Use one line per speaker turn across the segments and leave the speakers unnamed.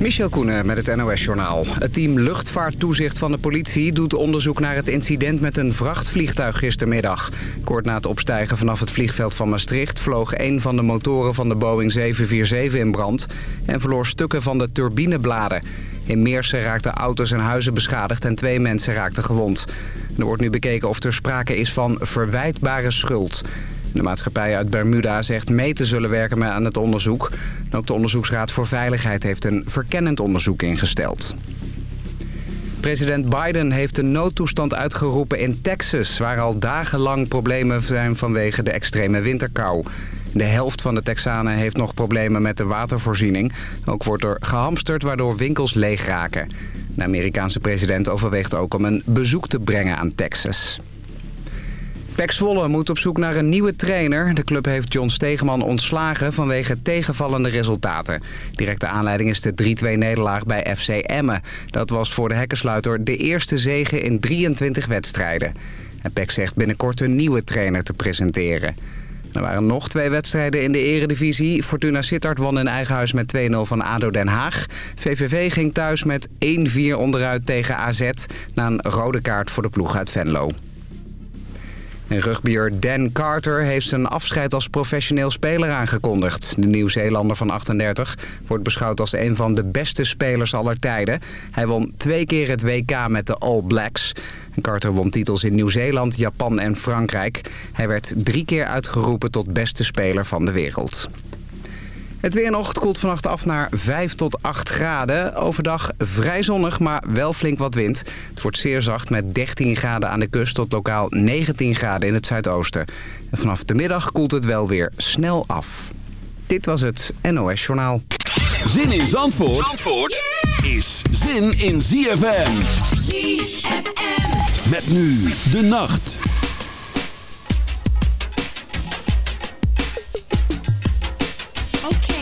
Michel Koenen met het NOS-journaal. Het team luchtvaarttoezicht van de politie doet onderzoek naar het incident met een vrachtvliegtuig gistermiddag. Kort na het opstijgen vanaf het vliegveld van Maastricht vloog een van de motoren van de Boeing 747 in brand en verloor stukken van de turbinebladen. In Meersen raakten auto's en huizen beschadigd en twee mensen raakten gewond. Er wordt nu bekeken of er sprake is van verwijtbare schuld. De maatschappij uit Bermuda zegt mee te zullen werken aan het onderzoek. Ook de Onderzoeksraad voor Veiligheid heeft een verkennend onderzoek ingesteld. President Biden heeft een noodtoestand uitgeroepen in Texas... waar al dagenlang problemen zijn vanwege de extreme winterkou. De helft van de Texanen heeft nog problemen met de watervoorziening. Ook wordt er gehamsterd waardoor winkels leeg raken. De Amerikaanse president overweegt ook om een bezoek te brengen aan Texas. Pek Zwolle moet op zoek naar een nieuwe trainer. De club heeft John Stegeman ontslagen vanwege tegenvallende resultaten. Directe aanleiding is de 3-2-nederlaag bij FC Emmen. Dat was voor de hekkensluiter de eerste zege in 23 wedstrijden. En Pek zegt binnenkort een nieuwe trainer te presenteren. Er waren nog twee wedstrijden in de eredivisie. Fortuna Sittard won in eigen huis met 2-0 van ADO Den Haag. VVV ging thuis met 1-4 onderuit tegen AZ... na een rode kaart voor de ploeg uit Venlo. En rugbier Dan Carter heeft zijn afscheid als professioneel speler aangekondigd. De Nieuw-Zeelander van 38 wordt beschouwd als een van de beste spelers aller tijden. Hij won twee keer het WK met de All Blacks. Carter won titels in Nieuw-Zeeland, Japan en Frankrijk. Hij werd drie keer uitgeroepen tot beste speler van de wereld. Het weer nog koelt vannacht af naar 5 tot 8 graden. Overdag vrij zonnig, maar wel flink wat wind. Het wordt zeer zacht met 13 graden aan de kust tot lokaal 19 graden in het zuidoosten. En vanaf de middag koelt het wel weer snel af. Dit was het NOS Journaal.
Zin in Zandvoort, Zandvoort is zin in ZFM. ZFM. Met nu de nacht.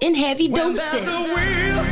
in heavy doses.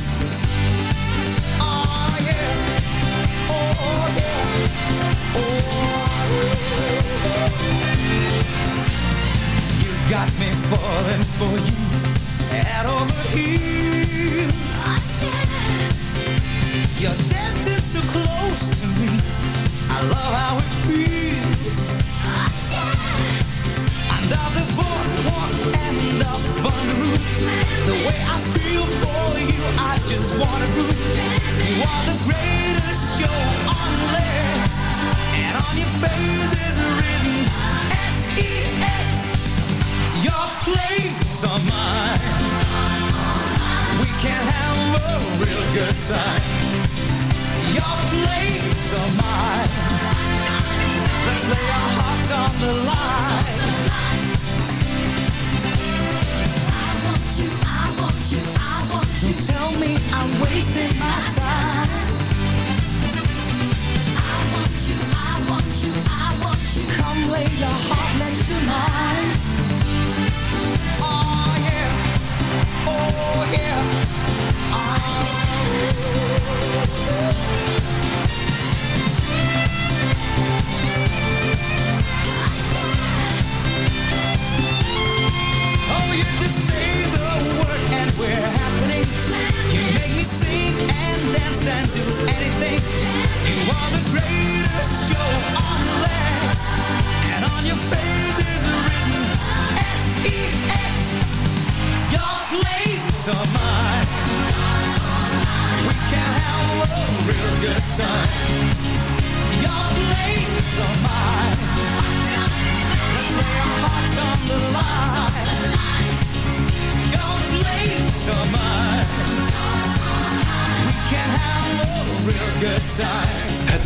the line.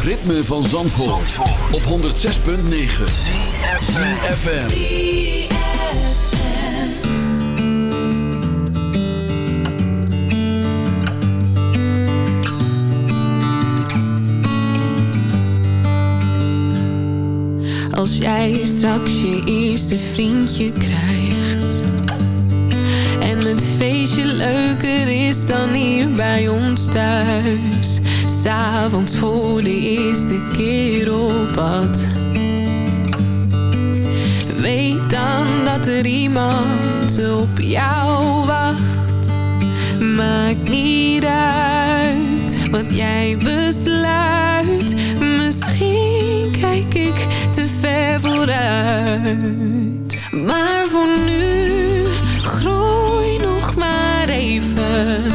ritme van Zandvoort, op 106.9 CFFM
Als jij straks je eerste vriendje krijgt En het feestje leuker is dan hier bij ons thuis s'avonds voor de eerste keer op pad. Weet dan dat er iemand op jou wacht. Maakt niet uit wat jij besluit. Misschien kijk ik te ver vooruit. Maar voor nu, groei nog maar even.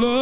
Love.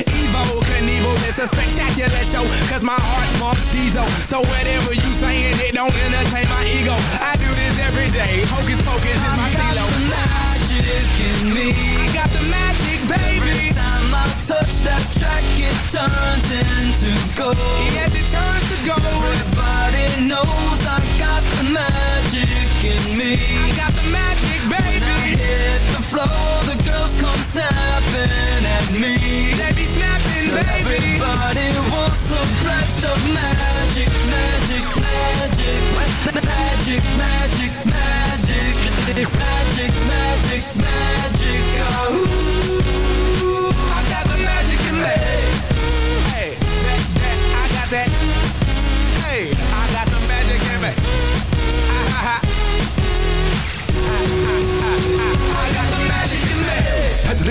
It's a spectacular show, cause my heart pumps diesel. So whatever you saying, it don't entertain my ego. I do this every day. Hocus pocus is my
I got
stilo.
the magic in me.
I got the magic, baby.
Every time I touch that track, it turns into gold.
Yes, it turns to gold.
Everybody knows I got the magic in me.
I got the magic, baby.
When I hit the floor,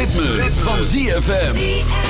Ritme, van ZFM.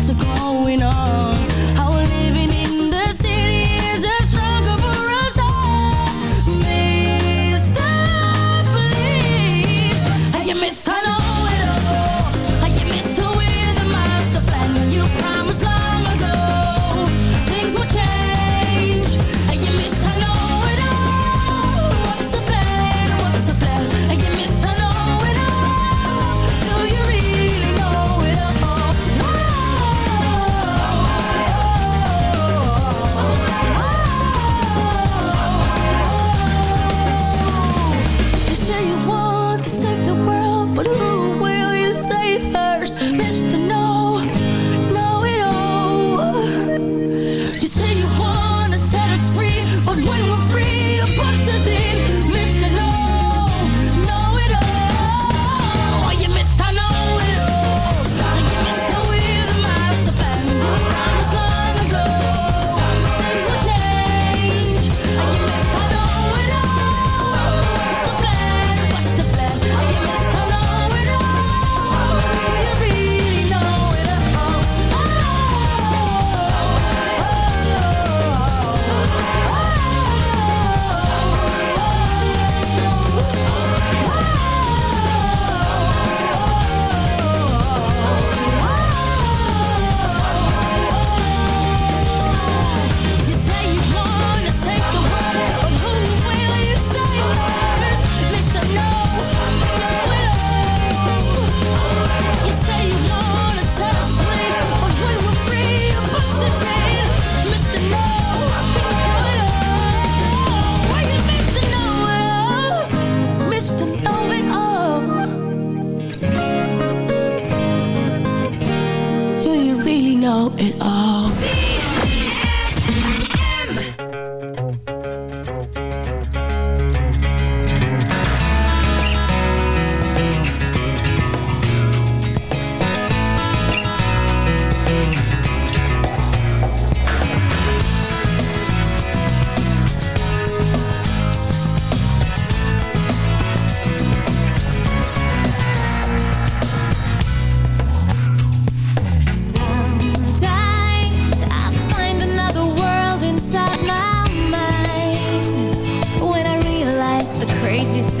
crazy things.